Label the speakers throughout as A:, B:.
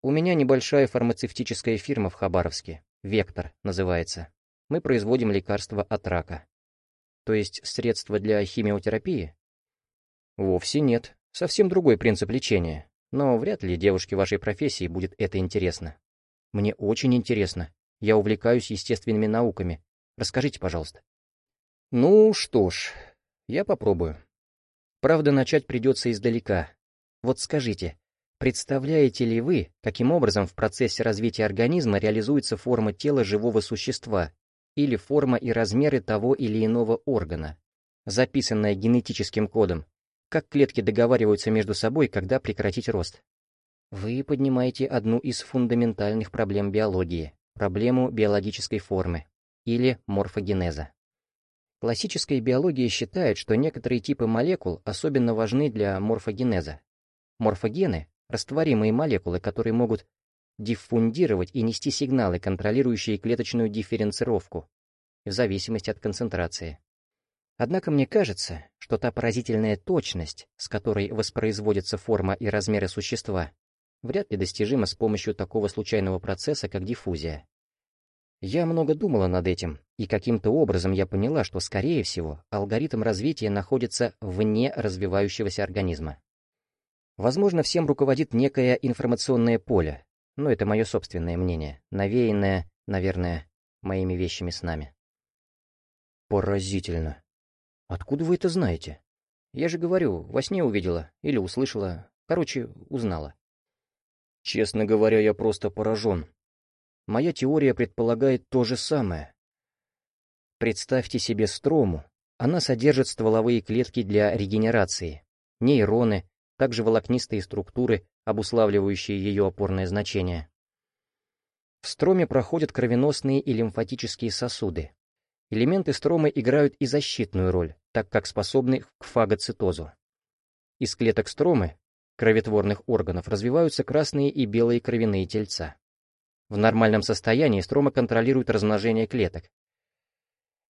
A: У меня небольшая фармацевтическая фирма в Хабаровске. «Вектор» называется. Мы производим лекарства от рака. То есть средства для химиотерапии? Вовсе нет. Совсем другой принцип лечения. Но вряд ли девушке вашей профессии будет это интересно. Мне очень интересно. Я увлекаюсь естественными науками. Расскажите, пожалуйста. Ну что ж, я попробую. Правда, начать придется издалека. Вот скажите, представляете ли вы, каким образом в процессе развития организма реализуется форма тела живого существа или форма и размеры того или иного органа, записанная генетическим кодом, как клетки договариваются между собой, когда прекратить рост? Вы поднимаете одну из фундаментальных проблем биологии, проблему биологической формы, или морфогенеза. Классическая биология считает, что некоторые типы молекул особенно важны для морфогенеза. Морфогены — растворимые молекулы, которые могут диффундировать и нести сигналы, контролирующие клеточную дифференцировку, в зависимости от концентрации. Однако мне кажется, что та поразительная точность, с которой воспроизводится форма и размеры существа, вряд ли достижима с помощью такого случайного процесса, как диффузия. Я много думала над этим, и каким-то образом я поняла, что, скорее всего, алгоритм развития находится вне развивающегося организма. Возможно, всем руководит некое информационное поле, но это мое собственное мнение, навеянное, наверное, моими вещами с нами. Поразительно. Откуда вы это знаете? Я же говорю, во сне увидела или услышала, короче, узнала. Честно говоря, я просто поражен. Моя теория предполагает то же самое. Представьте себе строму. Она содержит стволовые клетки для регенерации, нейроны, также волокнистые структуры, обуславливающие ее опорное значение. В строме проходят кровеносные и лимфатические сосуды. Элементы стромы играют и защитную роль, так как способны к фагоцитозу. Из клеток стромы, кроветворных органов, развиваются красные и белые кровяные тельца. В нормальном состоянии строма контролирует размножение клеток.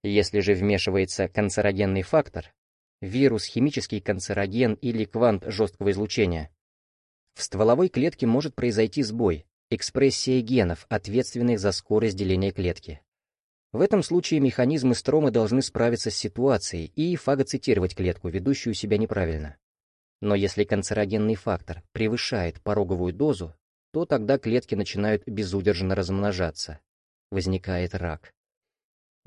A: Если же вмешивается канцерогенный фактор, вирус, химический канцероген или квант жесткого излучения, в стволовой клетке может произойти сбой, экспрессия генов, ответственных за скорость деления клетки. В этом случае механизмы стромы должны справиться с ситуацией и фагоцитировать клетку, ведущую себя неправильно. Но если канцерогенный фактор превышает пороговую дозу, то тогда клетки начинают безудержно размножаться. Возникает рак.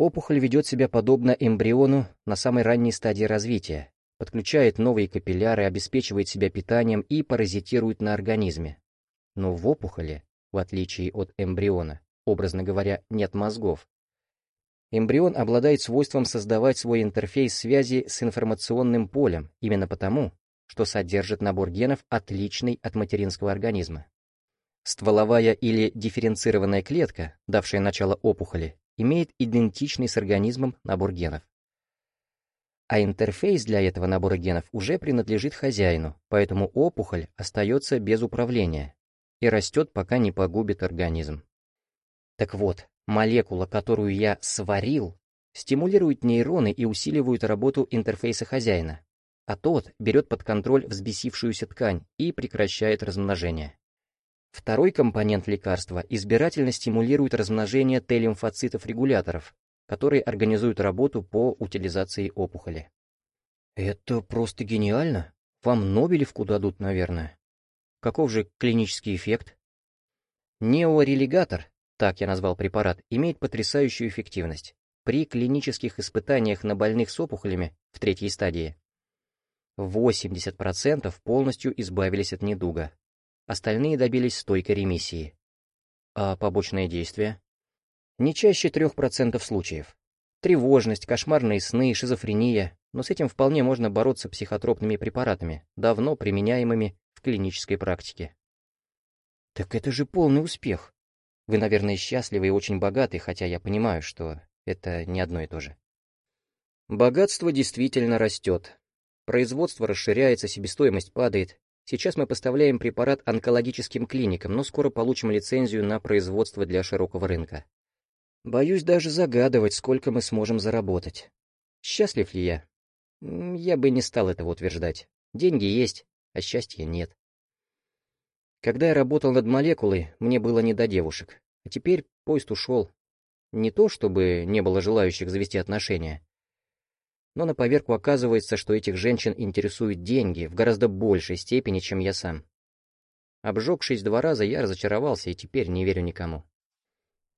A: Опухоль ведет себя подобно эмбриону на самой ранней стадии развития, подключает новые капилляры, обеспечивает себя питанием и паразитирует на организме. Но в опухоли, в отличие от эмбриона, образно говоря, нет мозгов. Эмбрион обладает свойством создавать свой интерфейс связи с информационным полем именно потому, что содержит набор генов, отличный от материнского организма. Стволовая или дифференцированная клетка, давшая начало опухоли, имеет идентичный с организмом набор генов. А интерфейс для этого набора генов уже принадлежит хозяину, поэтому опухоль остается без управления и растет, пока не погубит организм. Так вот, молекула, которую я сварил, стимулирует нейроны и усиливает работу интерфейса хозяина, а тот берет под контроль взбесившуюся ткань и прекращает размножение. Второй компонент лекарства избирательно стимулирует размножение Т-лимфоцитов-регуляторов, которые организуют работу по утилизации опухоли. Это просто гениально. Вам Нобелевку дадут, наверное. Каков же клинический эффект? Неорелигатор, так я назвал препарат, имеет потрясающую эффективность. При клинических испытаниях на больных с опухолями в третьей стадии 80% полностью избавились от недуга, Остальные добились стойкой ремиссии. А побочные действия? Не чаще 3% случаев. Тревожность, кошмарные сны, шизофрения, но с этим вполне можно бороться психотропными препаратами, давно применяемыми в клинической практике. Так это же полный успех. Вы, наверное, счастливы и очень богаты, хотя я понимаю, что это не одно и то же. Богатство действительно растет. Производство расширяется, себестоимость падает, Сейчас мы поставляем препарат онкологическим клиникам, но скоро получим лицензию на производство для широкого рынка. Боюсь даже загадывать, сколько мы сможем заработать. Счастлив ли я? Я бы не стал этого утверждать. Деньги есть, а счастья нет. Когда я работал над молекулой, мне было не до девушек. А теперь поезд ушел. Не то, чтобы не было желающих завести отношения. Но на поверку оказывается, что этих женщин интересуют деньги в гораздо большей степени, чем я сам. Обжегшись два раза, я разочаровался и теперь не верю никому.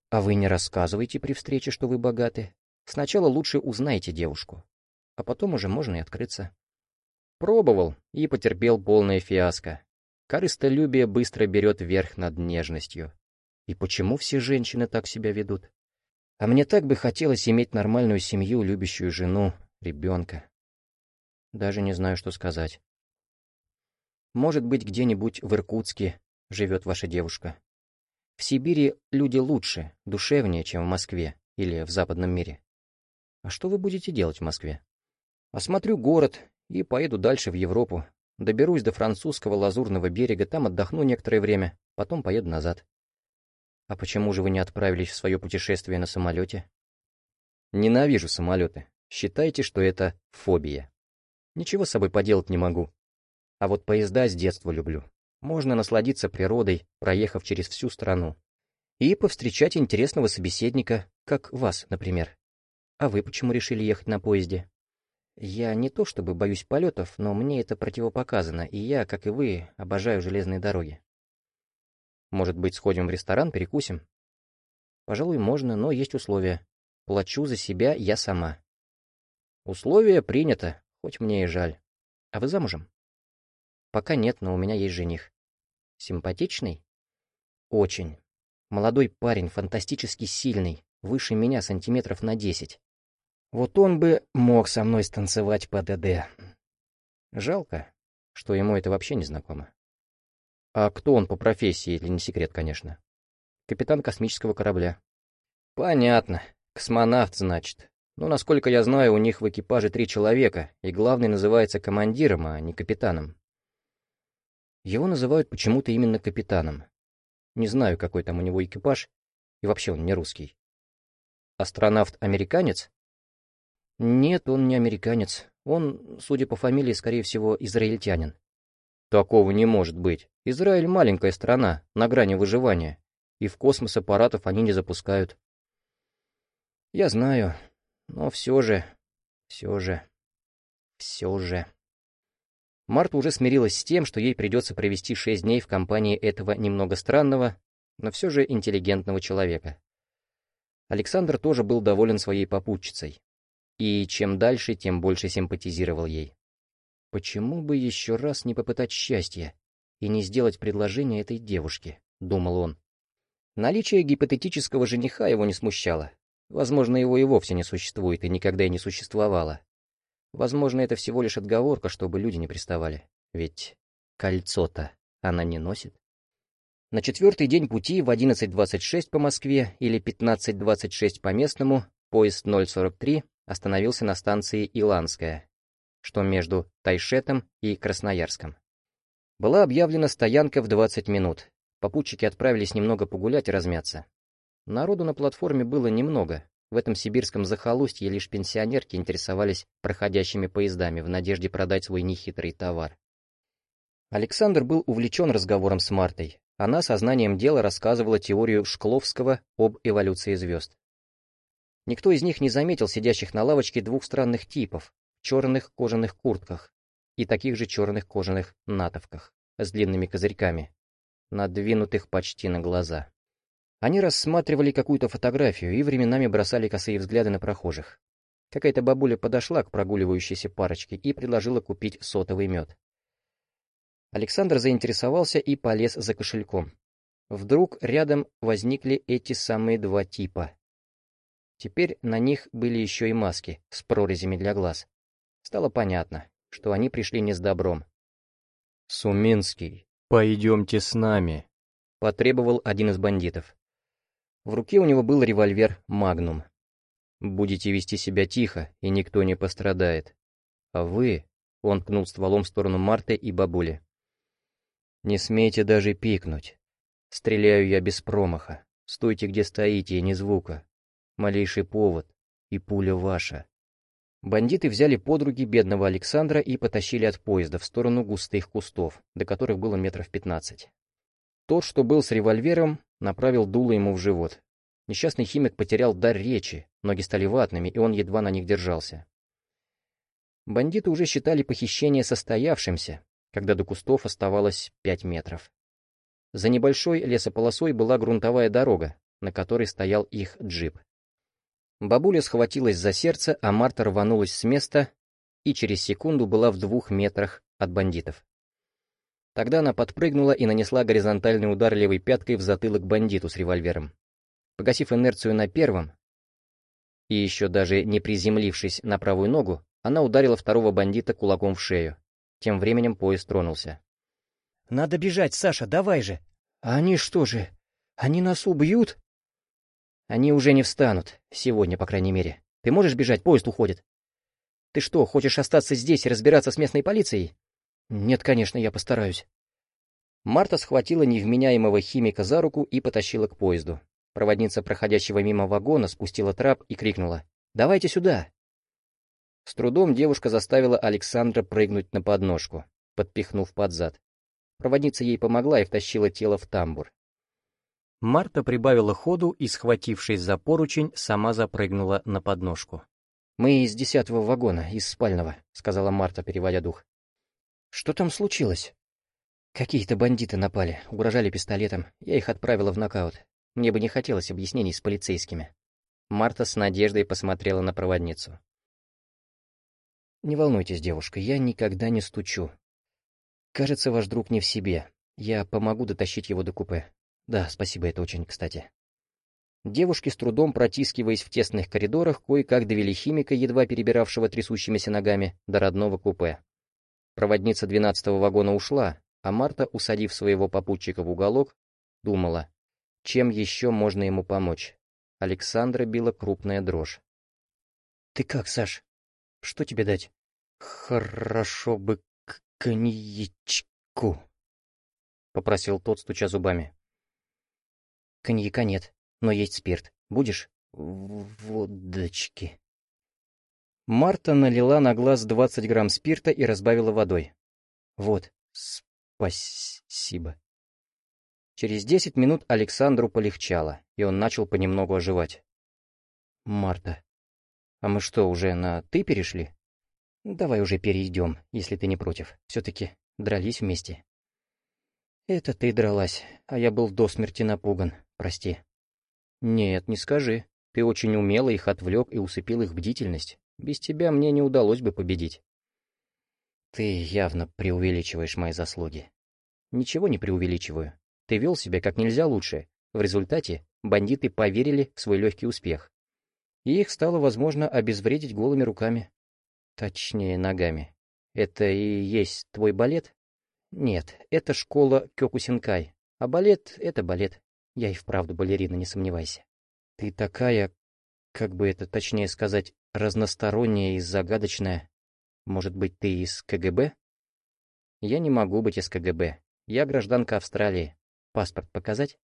A: А вы не рассказывайте при встрече, что вы богаты. Сначала лучше узнайте девушку, а потом уже можно и открыться. Пробовал и потерпел полное фиаско. Корыстолюбие быстро берет верх над нежностью. И почему все женщины так себя ведут? А мне так бы хотелось иметь нормальную семью, любящую жену, ребенка. Даже не знаю, что сказать. Может быть, где-нибудь в Иркутске живет ваша девушка. В Сибири люди лучше, душевнее, чем в Москве или в западном мире. А что вы будете делать в Москве? Осмотрю город и поеду дальше в Европу. Доберусь до французского лазурного берега, там отдохну некоторое время, потом поеду назад. А почему же вы не отправились в свое путешествие на самолете? Ненавижу самолеты. Считайте, что это фобия. Ничего с собой поделать не могу. А вот поезда с детства люблю. Можно насладиться природой, проехав через всю страну. И повстречать интересного собеседника, как вас, например. А вы почему решили ехать на поезде? Я не то чтобы боюсь полетов, но мне это противопоказано, и я, как и вы, обожаю железные дороги. Может быть, сходим в ресторан, перекусим? Пожалуй, можно, но есть условия. Плачу за себя я сама. Условие принято, хоть мне и жаль. А вы замужем? Пока нет, но у меня есть жених. Симпатичный? Очень. Молодой парень, фантастически сильный, выше меня сантиметров на десять. Вот он бы мог со мной станцевать по ДД. Жалко, что ему это вообще не знакомо. А кто он по профессии, если не секрет, конечно? Капитан космического корабля. Понятно. Космонавт, значит. Но, насколько я знаю, у них в экипаже три человека, и главный называется командиром, а не капитаном. Его называют почему-то именно капитаном. Не знаю, какой там у него экипаж, и вообще он не русский. Астронавт-американец? Нет, он не американец. Он, судя по фамилии, скорее всего, израильтянин. Такого не может быть. Израиль маленькая страна, на грани выживания, и в космос аппаратов они не запускают. Я знаю, но все же, все же, все же. Марта уже смирилась с тем, что ей придется провести шесть дней в компании этого немного странного, но все же интеллигентного человека. Александр тоже был доволен своей попутчицей. И чем дальше, тем больше симпатизировал ей. Почему бы еще раз не попытать счастья и не сделать предложение этой девушке, думал он. Наличие гипотетического жениха его не смущало. Возможно, его и вовсе не существует и никогда и не существовало. Возможно, это всего лишь отговорка, чтобы люди не приставали. Ведь кольцо-то она не носит. На четвертый день пути в 11.26 по Москве или 15.26 по местному поезд 043 остановился на станции Иланская, что между Тайшетом и Красноярском. Была объявлена стоянка в 20 минут. Попутчики отправились немного погулять и размяться. Народу на платформе было немного. В этом сибирском захолустье лишь пенсионерки интересовались проходящими поездами в надежде продать свой нехитрый товар. Александр был увлечен разговором с Мартой. Она сознанием дела рассказывала теорию Шкловского об эволюции звезд. Никто из них не заметил сидящих на лавочке двух странных типов в черных кожаных куртках и таких же черных кожаных натовках с длинными козырьками, надвинутых почти на глаза. Они рассматривали какую-то фотографию и временами бросали косые взгляды на прохожих. Какая-то бабуля подошла к прогуливающейся парочке и предложила купить сотовый мед. Александр заинтересовался и полез за кошельком. Вдруг рядом возникли эти самые два типа. Теперь на них были еще и маски с прорезями для глаз. Стало понятно, что они пришли не с добром. «Суминский, пойдемте с нами», — потребовал один из бандитов. В руке у него был револьвер «Магнум». «Будете вести себя тихо, и никто не пострадает. А вы...» — он ткнул стволом в сторону Марты и бабули. «Не смейте даже пикнуть. Стреляю я без промаха. Стойте, где стоите, и ни звука. Малейший повод, и пуля ваша». Бандиты взяли подруги бедного Александра и потащили от поезда в сторону густых кустов, до которых было метров пятнадцать. Тот, что был с револьвером, направил дуло ему в живот. Несчастный химик потерял дар речи, ноги стали ватными, и он едва на них держался. Бандиты уже считали похищение состоявшимся, когда до кустов оставалось пять метров. За небольшой лесополосой была грунтовая дорога, на которой стоял их джип. Бабуля схватилась за сердце, а Марта рванулась с места и через секунду была в двух метрах от бандитов. Тогда она подпрыгнула и нанесла горизонтальный удар левой пяткой в затылок бандиту с револьвером. Погасив инерцию на первом, и еще даже не приземлившись на правую ногу, она ударила второго бандита кулаком в шею. Тем временем поезд тронулся.
B: «Надо бежать, Саша, давай же!»
A: «А они что же? Они нас убьют?» «Они уже не встанут. Сегодня, по крайней мере. Ты можешь бежать? Поезд уходит». «Ты что, хочешь остаться здесь и разбираться с местной полицией?» «Нет, конечно, я постараюсь». Марта схватила невменяемого химика за руку и потащила к поезду. Проводница проходящего мимо вагона спустила трап и крикнула «Давайте сюда!». С трудом девушка заставила Александра прыгнуть на подножку, подпихнув под зад. Проводница ей помогла и втащила тело в тамбур. Марта прибавила ходу и, схватившись за поручень, сама запрыгнула на подножку. «Мы из десятого вагона, из спального», — сказала Марта, переводя дух. «Что там случилось?» «Какие-то бандиты напали, угрожали пистолетом. Я их отправила в нокаут. Мне бы не хотелось объяснений с полицейскими». Марта с надеждой посмотрела на проводницу. «Не волнуйтесь, девушка, я никогда не стучу. Кажется, ваш друг не в себе. Я помогу дотащить его до купе. Да, спасибо, это очень кстати». Девушки, с трудом протискиваясь в тесных коридорах, кое-как довели химика, едва перебиравшего трясущимися ногами, до родного купе. Проводница двенадцатого вагона ушла, а Марта, усадив своего попутчика в уголок, думала, чем еще можно ему помочь. Александра била крупная дрожь. «Ты как, Саш?» Что тебе дать? Хорошо бы к коньячку, попросил тот, стуча зубами. Коньяка нет, но есть спирт. Будешь? Водочки. Марта налила на глаз двадцать грамм спирта и разбавила водой. Вот, спасибо. Через десять минут Александру полегчало, и он начал понемногу оживать. Марта, а мы что, уже на «ты» перешли? Давай уже перейдем, если ты не против. Все-таки дрались вместе. Это ты дралась, а я был до смерти напуган, прости. Нет, не скажи. Ты очень умело их отвлек и усыпил их бдительность. Без тебя мне не удалось бы победить. Ты явно преувеличиваешь мои заслуги. Ничего не преувеличиваю. Ты вел себя как нельзя лучше. В результате бандиты поверили в свой легкий успех и их стало возможно обезвредить голыми руками. Точнее, ногами. Это и есть твой балет? Нет, это школа Кёкусинкай, а балет — это балет. Я и вправду балерина, не сомневайся. Ты такая, как бы это точнее сказать, разносторонняя и загадочная. Может быть, ты из КГБ? Я не могу быть из КГБ. Я гражданка Австралии. Паспорт показать?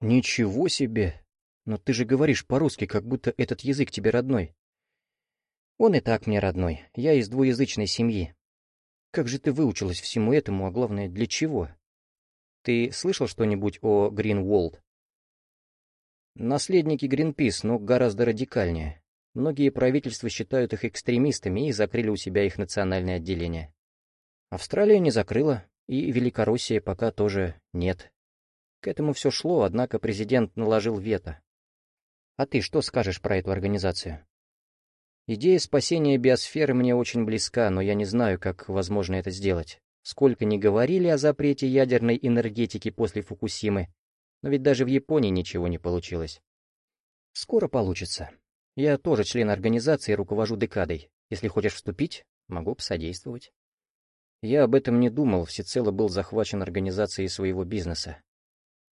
A: Ничего себе! Но ты же говоришь по-русски, как будто этот язык тебе родной. Он и так мне родной. Я из двуязычной семьи. Как же ты выучилась всему этому, а главное, для чего? Ты слышал что-нибудь о Гринволд? Наследники Гринпис, но гораздо радикальнее. Многие правительства считают их экстремистами и закрыли у себя их национальное отделение. Австралия не закрыла, и Великороссия пока тоже нет. К этому все шло, однако президент наложил вето. А ты что скажешь про эту организацию? Идея спасения биосферы мне очень близка, но я не знаю, как возможно это сделать. Сколько ни говорили о запрете ядерной энергетики после Фукусимы, но ведь даже в Японии ничего не получилось. Скоро получится. Я тоже член организации и руковожу декадой. Если хочешь вступить, могу посодействовать. Я об этом не думал, всецело был захвачен организацией своего бизнеса.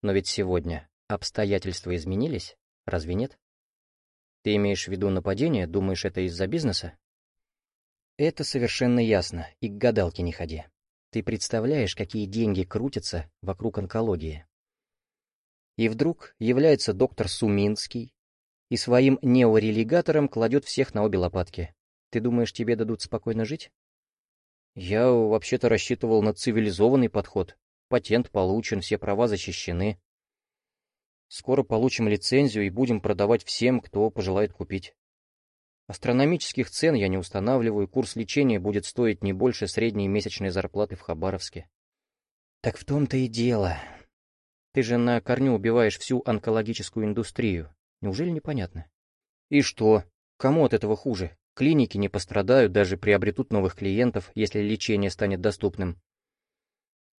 A: Но ведь сегодня обстоятельства изменились. Разве нет? Ты имеешь в виду нападение, думаешь, это из-за бизнеса? Это совершенно ясно, и к гадалке не ходи. Ты представляешь, какие деньги крутятся вокруг онкологии. И вдруг является доктор Суминский и своим неорелигатором кладет всех на обе лопатки. Ты думаешь, тебе дадут спокойно жить? Я вообще-то рассчитывал на цивилизованный подход. патент получен, все права защищены. Скоро получим лицензию и будем продавать всем, кто пожелает купить. Астрономических цен я не устанавливаю, курс лечения будет стоить не больше средней месячной зарплаты в Хабаровске.
B: Так в том-то и дело.
A: Ты же на корню убиваешь всю онкологическую индустрию. Неужели непонятно? И что? Кому от этого хуже? Клиники не пострадают, даже приобретут новых клиентов, если лечение станет доступным.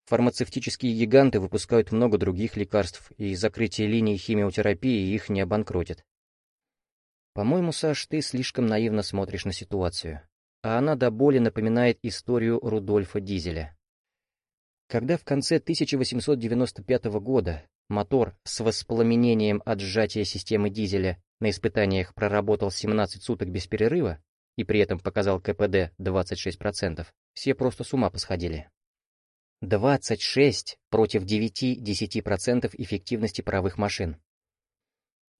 A: Фармацевтические гиганты выпускают много других лекарств, и закрытие линий химиотерапии их не обанкротит. По-моему, Саш, ты слишком наивно смотришь на ситуацию. А она до боли напоминает историю Рудольфа Дизеля. Когда в конце 1895 года мотор с воспламенением от сжатия системы дизеля на испытаниях проработал 17 суток без перерыва и при этом показал КПД 26%, все просто с ума посходили. 26 против 9-10% эффективности паровых машин.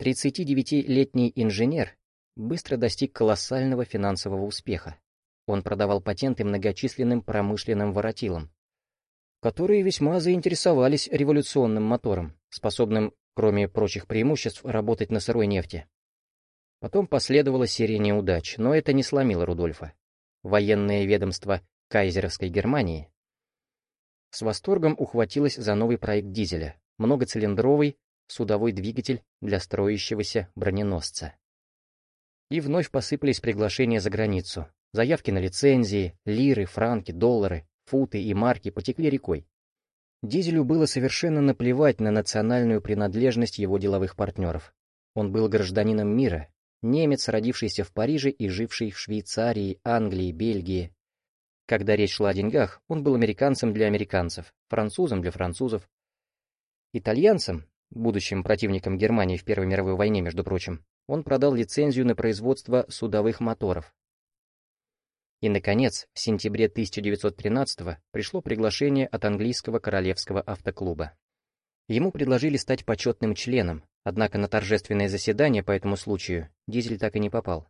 A: 39-летний инженер быстро достиг колоссального финансового успеха. Он продавал патенты многочисленным промышленным воротилам, которые весьма заинтересовались революционным мотором, способным, кроме прочих преимуществ, работать на сырой нефти. Потом последовала серия неудач, но это не сломило Рудольфа. Военное ведомство кайзеровской Германии с восторгом ухватилась за новый проект дизеля, многоцилиндровый судовой двигатель для строящегося броненосца. И вновь посыпались приглашения за границу, заявки на лицензии, лиры, франки, доллары, футы и марки потекли рекой. Дизелю было совершенно наплевать на национальную принадлежность его деловых партнеров. Он был гражданином мира, немец, родившийся в Париже и живший в Швейцарии, Англии, Бельгии, когда речь шла о деньгах, он был американцем для американцев, французом для французов, итальянцем, будущим противником Германии в Первой мировой войне, между прочим, он продал лицензию на производство судовых моторов. И, наконец, в сентябре 1913 пришло приглашение от английского королевского автоклуба. Ему предложили стать почетным членом, однако на торжественное заседание по этому случаю Дизель так и не попал.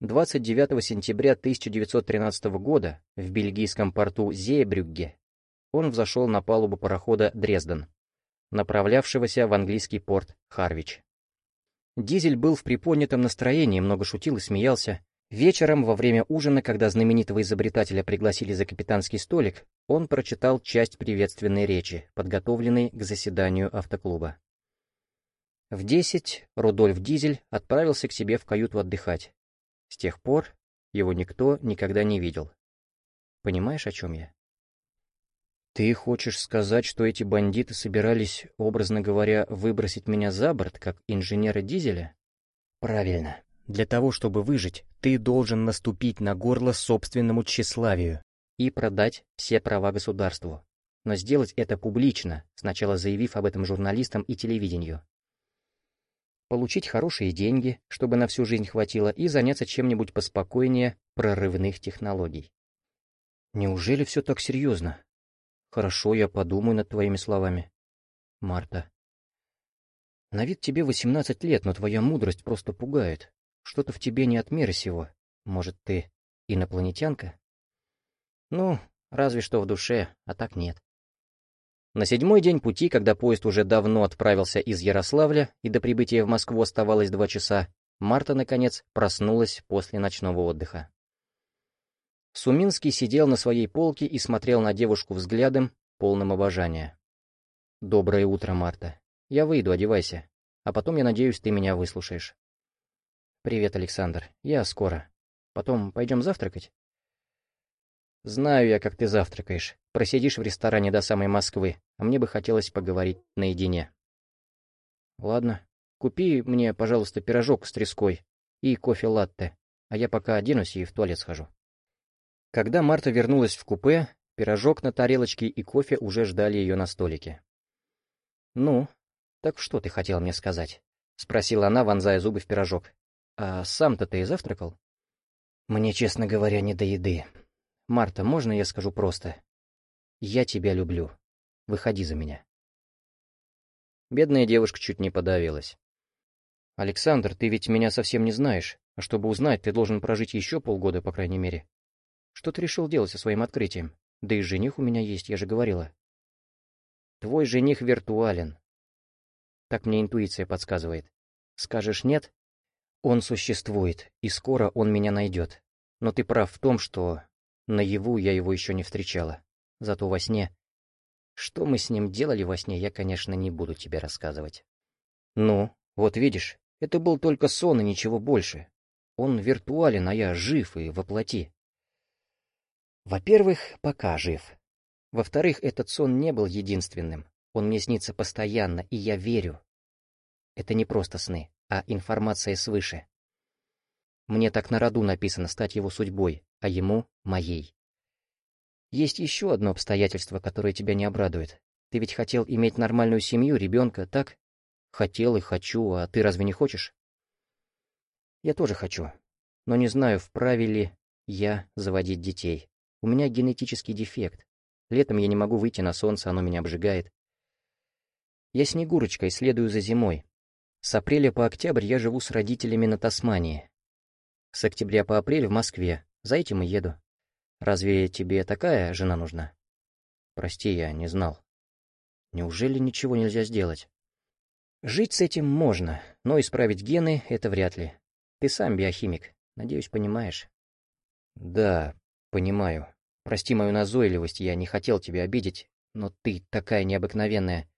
A: 29 сентября 1913 года в бельгийском порту Зеебрюгге он взошел на палубу парохода «Дрезден», направлявшегося в английский порт Харвич. Дизель был в приподнятом настроении, много шутил и смеялся. Вечером, во время ужина, когда знаменитого изобретателя пригласили за капитанский столик, он прочитал часть приветственной речи, подготовленной к заседанию автоклуба. В десять Рудольф Дизель отправился к себе в каюту отдыхать. С тех пор его никто никогда не видел. Понимаешь, о чем я? Ты хочешь сказать, что эти бандиты собирались, образно говоря, выбросить меня за борт, как инженера дизеля? Правильно. Для того, чтобы выжить, ты должен наступить на горло собственному тщеславию и продать все права государству. Но сделать это публично, сначала заявив об этом журналистам и телевидению получить хорошие деньги, чтобы на всю жизнь хватило, и заняться чем-нибудь поспокойнее прорывных технологий. Неужели все так серьезно? Хорошо, я подумаю над твоими словами. Марта. На вид тебе 18 лет, но твоя мудрость просто пугает. Что-то в тебе не от мира сего. Может, ты инопланетянка? Ну, разве что в душе, а так нет. На седьмой день пути, когда поезд уже давно отправился из Ярославля и до прибытия в Москву оставалось два часа, Марта, наконец, проснулась после ночного отдыха. Суминский сидел на своей полке и смотрел на девушку взглядом, полным обожания. «Доброе утро, Марта. Я выйду, одевайся. А потом, я надеюсь, ты меня выслушаешь». «Привет, Александр. Я скоро. Потом пойдем завтракать?» «Знаю я, как ты завтракаешь. Просидишь в ресторане до самой Москвы, а мне бы хотелось поговорить наедине». «Ладно. Купи мне, пожалуйста, пирожок с треской и кофе-латте, а я пока оденусь и в туалет схожу». Когда Марта вернулась в купе, пирожок на тарелочке и кофе уже ждали ее на столике. «Ну, так что ты хотел мне сказать?» — спросила она, вонзая зубы в пирожок. «А сам-то ты завтракал?» «Мне, честно говоря, не до еды», «Марта, можно я скажу просто? Я тебя люблю. Выходи за меня». Бедная девушка чуть не подавилась. «Александр, ты ведь меня совсем не знаешь, а чтобы узнать, ты должен прожить еще полгода, по крайней мере. Что ты решил делать со своим открытием? Да и жених у меня есть, я же говорила». Твой жених виртуален. Так мне интуиция подсказывает. Скажешь нет? Он существует, и скоро он меня найдет. Но ты прав в том, что наяву я его еще не встречала. Зато во сне... Что мы с ним делали во сне, я, конечно, не буду тебе рассказывать. Ну, вот видишь, это был только сон и ничего больше. Он виртуален, а я жив и воплоти. Во-первых, пока жив. Во-вторых, этот сон не был единственным. Он мне снится постоянно, и я верю. Это не просто сны, а информация свыше. Мне так на роду написано стать его судьбой, а ему — моей. Есть еще одно обстоятельство, которое тебя не обрадует. Ты ведь хотел иметь нормальную семью, ребенка, так? Хотел и хочу, а ты разве не хочешь? Я тоже хочу, но не знаю, вправе ли я заводить детей. У меня генетический дефект. Летом я не могу выйти на солнце, оно меня обжигает. Я Снегурочка и следую за зимой. С апреля по октябрь я живу с родителями на Тасмании. С октября по апрель в Москве. За этим и еду. Разве тебе такая жена нужна? Прости, я не знал. Неужели ничего нельзя сделать? Жить с этим можно, но исправить гены — это вряд ли. Ты сам биохимик, надеюсь, понимаешь? Да, понимаю. Прости мою назойливость, я не хотел тебя обидеть, но ты такая необыкновенная.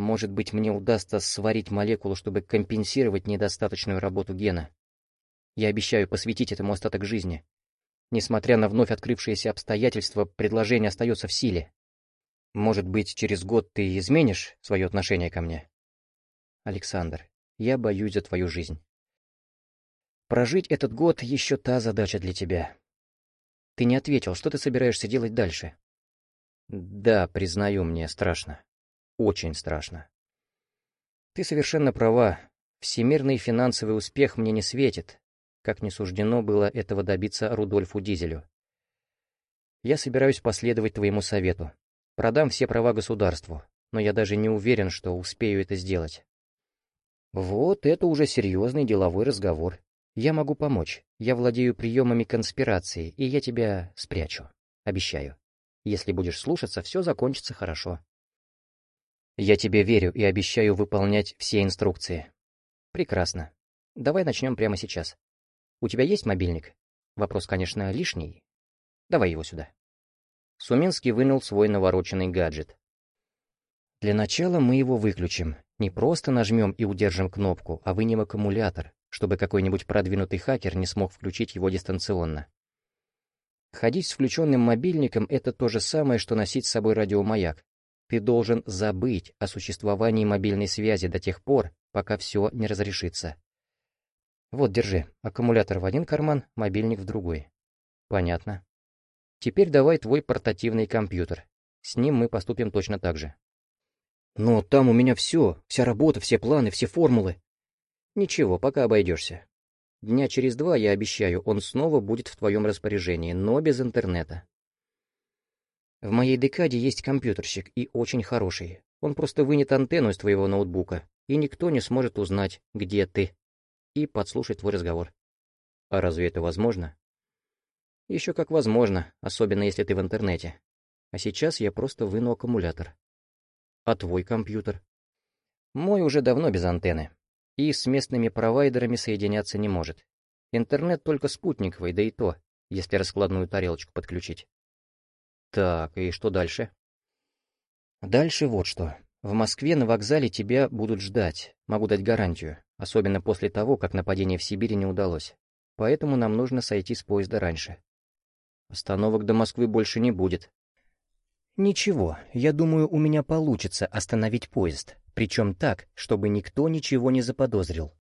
A: Может быть, мне удастся сварить молекулу, чтобы компенсировать недостаточную работу гена. Я обещаю посвятить этому остаток жизни. Несмотря на вновь открывшиеся обстоятельства, предложение остается в силе. Может быть, через год ты изменишь свое отношение ко мне? Александр, я боюсь за твою жизнь. Прожить этот год — еще та задача для тебя. Ты не ответил, что ты собираешься делать дальше? Да, признаю, мне страшно. Очень страшно. Ты совершенно права. Всемирный финансовый успех мне не светит, как не суждено было этого добиться Рудольфу Дизелю. Я собираюсь последовать твоему совету. Продам все права государству, но я даже не уверен, что успею это сделать. Вот это уже серьезный деловой разговор. Я могу помочь. Я владею приемами конспирации, и я тебя спрячу. Обещаю. Если будешь слушаться, все закончится хорошо. Я тебе верю и обещаю выполнять все инструкции. Прекрасно. Давай начнем прямо сейчас. У тебя есть мобильник? Вопрос, конечно, лишний. Давай его сюда. Суминский вынул свой навороченный гаджет. Для начала мы его выключим, не просто нажмем и удержим кнопку, а вынем аккумулятор, чтобы какой-нибудь продвинутый хакер не смог включить его дистанционно. Ходить с включенным мобильником — это то же самое, что носить с собой радиомаяк. Ты должен забыть о существовании мобильной связи до тех пор, пока все не разрешится. Вот, держи, аккумулятор в один карман, мобильник в другой. Понятно. Теперь давай твой портативный компьютер. С ним мы поступим точно так же. Но там у меня все, вся работа, все планы, все формулы. Ничего, пока обойдешься. Дня через два, я обещаю, он снова будет в твоем распоряжении, но без интернета. В моей декаде есть компьютерщик, и очень хороший. Он просто вынет антенну из твоего ноутбука, и никто не сможет узнать, где ты, и подслушать твой разговор. А разве это возможно? Еще как возможно, особенно если ты в интернете. А сейчас я просто выну аккумулятор. А твой компьютер? Мой уже давно без антенны. И с местными провайдерами соединяться не может. Интернет только спутниковый, да и то, если раскладную тарелочку подключить. Так, и что дальше? Дальше вот что. В Москве на вокзале тебя будут ждать, могу дать гарантию, особенно после того, как нападение в Сибири не удалось. Поэтому нам нужно сойти с поезда раньше. Остановок до Москвы больше не будет, «Ничего, я думаю, у меня получится остановить поезд, причем так, чтобы никто ничего не заподозрил.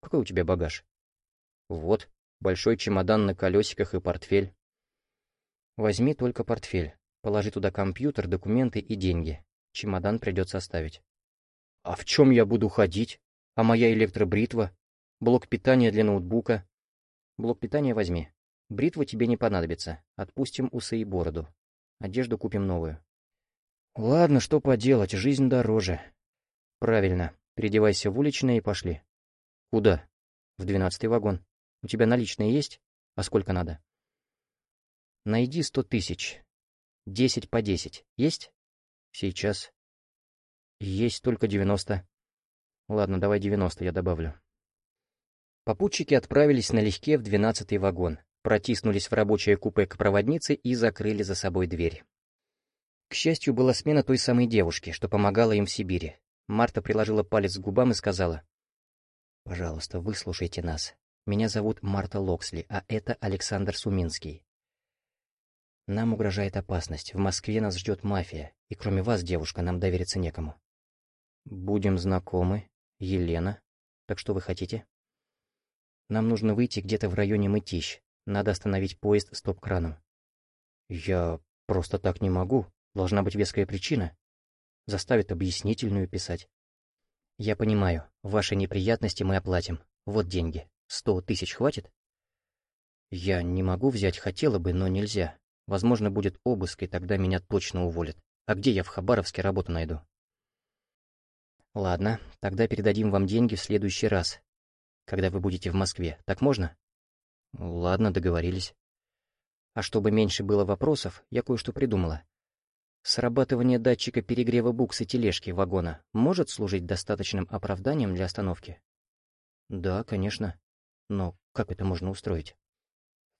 A: Какой у тебя багаж?» «Вот, большой чемодан на колесиках и портфель». «Возьми только портфель, положи туда компьютер, документы и деньги. Чемодан придется оставить». «А в чем я буду ходить? А моя электробритва? Блок питания для ноутбука?» «Блок питания возьми. Бритва тебе не понадобится. Отпустим усы и бороду. Одежду купим новую. Ладно, что поделать, жизнь дороже. Правильно, переодевайся в уличное и пошли. Куда? В двенадцатый вагон. У тебя наличные есть? А сколько надо? Найди сто тысяч. Десять по десять. Есть? Сейчас. Есть только 90. Ладно, давай 90 я добавлю. Попутчики отправились налегке в двенадцатый вагон, протиснулись в рабочее купе к проводнице и закрыли за собой дверь. К счастью, была смена той самой девушки, что помогала им в Сибири. Марта приложила палец к губам и сказала, «Пожалуйста, выслушайте нас. Меня зовут Марта Локсли, а это Александр Суминский. Нам угрожает опасность. В Москве нас ждет мафия, и кроме вас, девушка, нам довериться некому. Будем знакомы, Елена. Так что вы хотите? Нам нужно выйти где-то в районе Мытищ. Надо остановить поезд стоп-краном. Я просто так не могу. Должна быть веская причина. Заставит объяснительную писать. Я понимаю, ваши неприятности мы оплатим. Вот деньги. Сто тысяч хватит? Я не могу взять, хотела бы, но нельзя. Возможно, будет обыск, и тогда меня точно уволят. А где я в Хабаровске работу найду? Ладно, тогда передадим вам деньги в следующий раз, когда вы будете в Москве. Так можно? Ладно, договорились. А чтобы меньше было вопросов, я кое-что придумала. Срабатывание датчика перегрева буксы тележки вагона может служить достаточным оправданием для остановки? Да, конечно. Но как это можно устроить?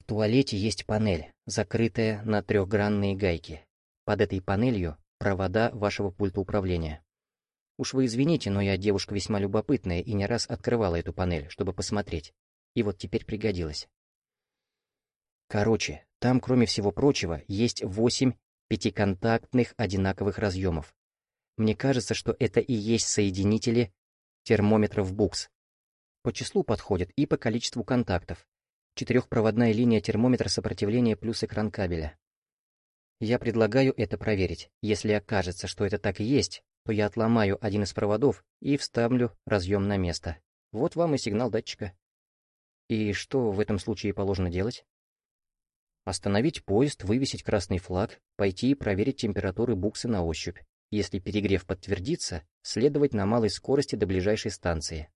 A: В туалете есть панель, закрытая на трехгранные гайки. Под этой панелью провода вашего пульта управления. Уж вы извините, но я девушка весьма любопытная и не раз открывала эту панель, чтобы посмотреть. И вот теперь пригодилась. Короче, там, кроме всего прочего, есть восемь пятиконтактных одинаковых разъемов. Мне кажется, что это и есть соединители термометров букс. По числу подходят и по количеству контактов. Четырехпроводная линия термометра сопротивления плюс экран кабеля. Я предлагаю это проверить. Если окажется, что это так и есть, то я отломаю один из проводов и вставлю разъем на место. Вот вам и сигнал датчика. И что в этом случае положено делать? Остановить поезд, вывесить красный флаг, пойти и проверить температуры буксы на ощупь. Если перегрев подтвердится, следовать на малой скорости до ближайшей станции.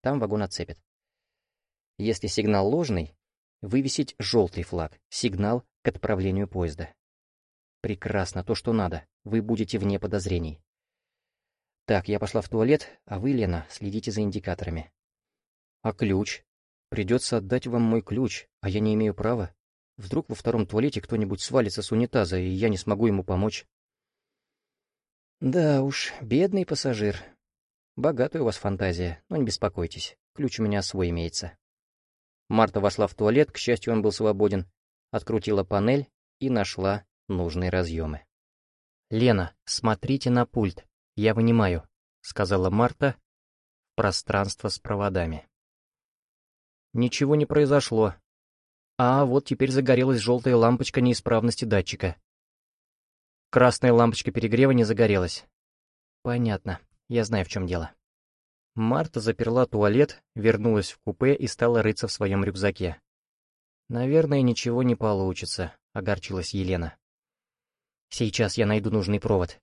A: Там вагон отцепят. Если сигнал ложный, вывесить желтый флаг, сигнал к отправлению поезда. Прекрасно, то, что надо. Вы будете вне подозрений. Так, я пошла в туалет, а вы, Лена, следите за индикаторами. А ключ? Придется отдать вам мой ключ, а я не имею права. Вдруг во втором туалете кто-нибудь свалится с унитаза, и я не смогу ему помочь. Да уж, бедный пассажир. Богатая у вас фантазия, но не беспокойтесь, ключ у меня свой имеется. Марта вошла в туалет, к счастью, он был свободен, открутила панель и нашла нужные разъемы. «Лена, смотрите на пульт, я вынимаю», — сказала Марта в пространство с проводами. Ничего не произошло. А вот теперь загорелась желтая лампочка неисправности датчика. Красная лампочка перегрева не загорелась. Понятно, я знаю, в чем дело. Марта заперла туалет, вернулась в купе и стала рыться в своем рюкзаке. «Наверное, ничего не получится», — огорчилась Елена. «Сейчас я найду нужный провод».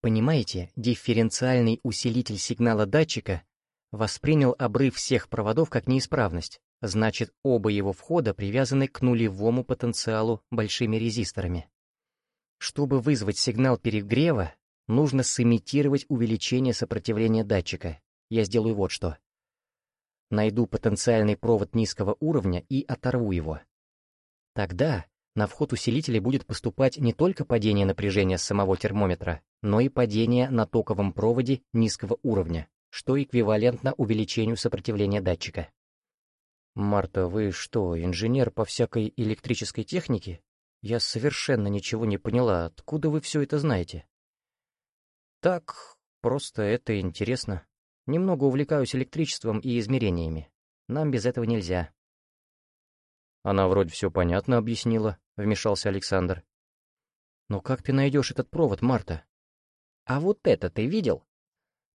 A: Понимаете, дифференциальный усилитель сигнала датчика воспринял обрыв всех проводов как неисправность, значит, оба его входа привязаны к нулевому потенциалу большими резисторами. Чтобы вызвать сигнал перегрева, нужно сымитировать увеличение сопротивления датчика, я сделаю вот что. Найду потенциальный провод низкого уровня и оторву его. Тогда на вход усилителя будет поступать не только падение напряжения с самого термометра, но и падение на токовом проводе низкого уровня, что эквивалентно увеличению сопротивления датчика. «Марта, вы что, инженер по всякой электрической технике? Я совершенно ничего не поняла, откуда вы все это знаете?» «Так, просто это интересно», Немного увлекаюсь электричеством и измерениями. Нам без этого нельзя». «Она вроде все понятно объяснила», — вмешался Александр. «Но как ты найдешь этот провод, Марта?» «А вот это ты видел?»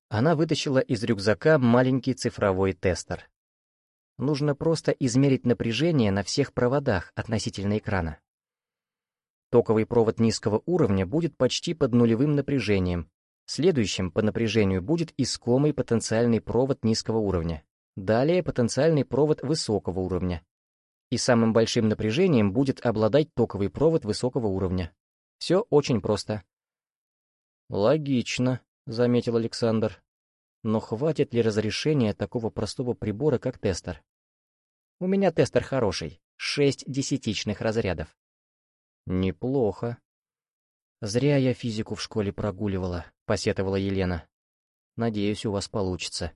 A: Она вытащила из рюкзака маленький цифровой тестер. Нужно просто измерить напряжение на всех проводах относительно экрана. Токовый провод низкого уровня будет почти под нулевым напряжением, Следующим по напряжению будет искомый потенциальный провод низкого уровня. Далее потенциальный провод высокого уровня. И самым большим напряжением будет обладать токовый провод высокого уровня. Все очень просто. «Логично», — заметил Александр. «Но хватит ли разрешения такого простого прибора, как тестер?» «У меня тестер хороший, шесть десятичных разрядов». «Неплохо». «Зря я физику в школе прогуливала», — посетовала Елена. «Надеюсь, у вас получится».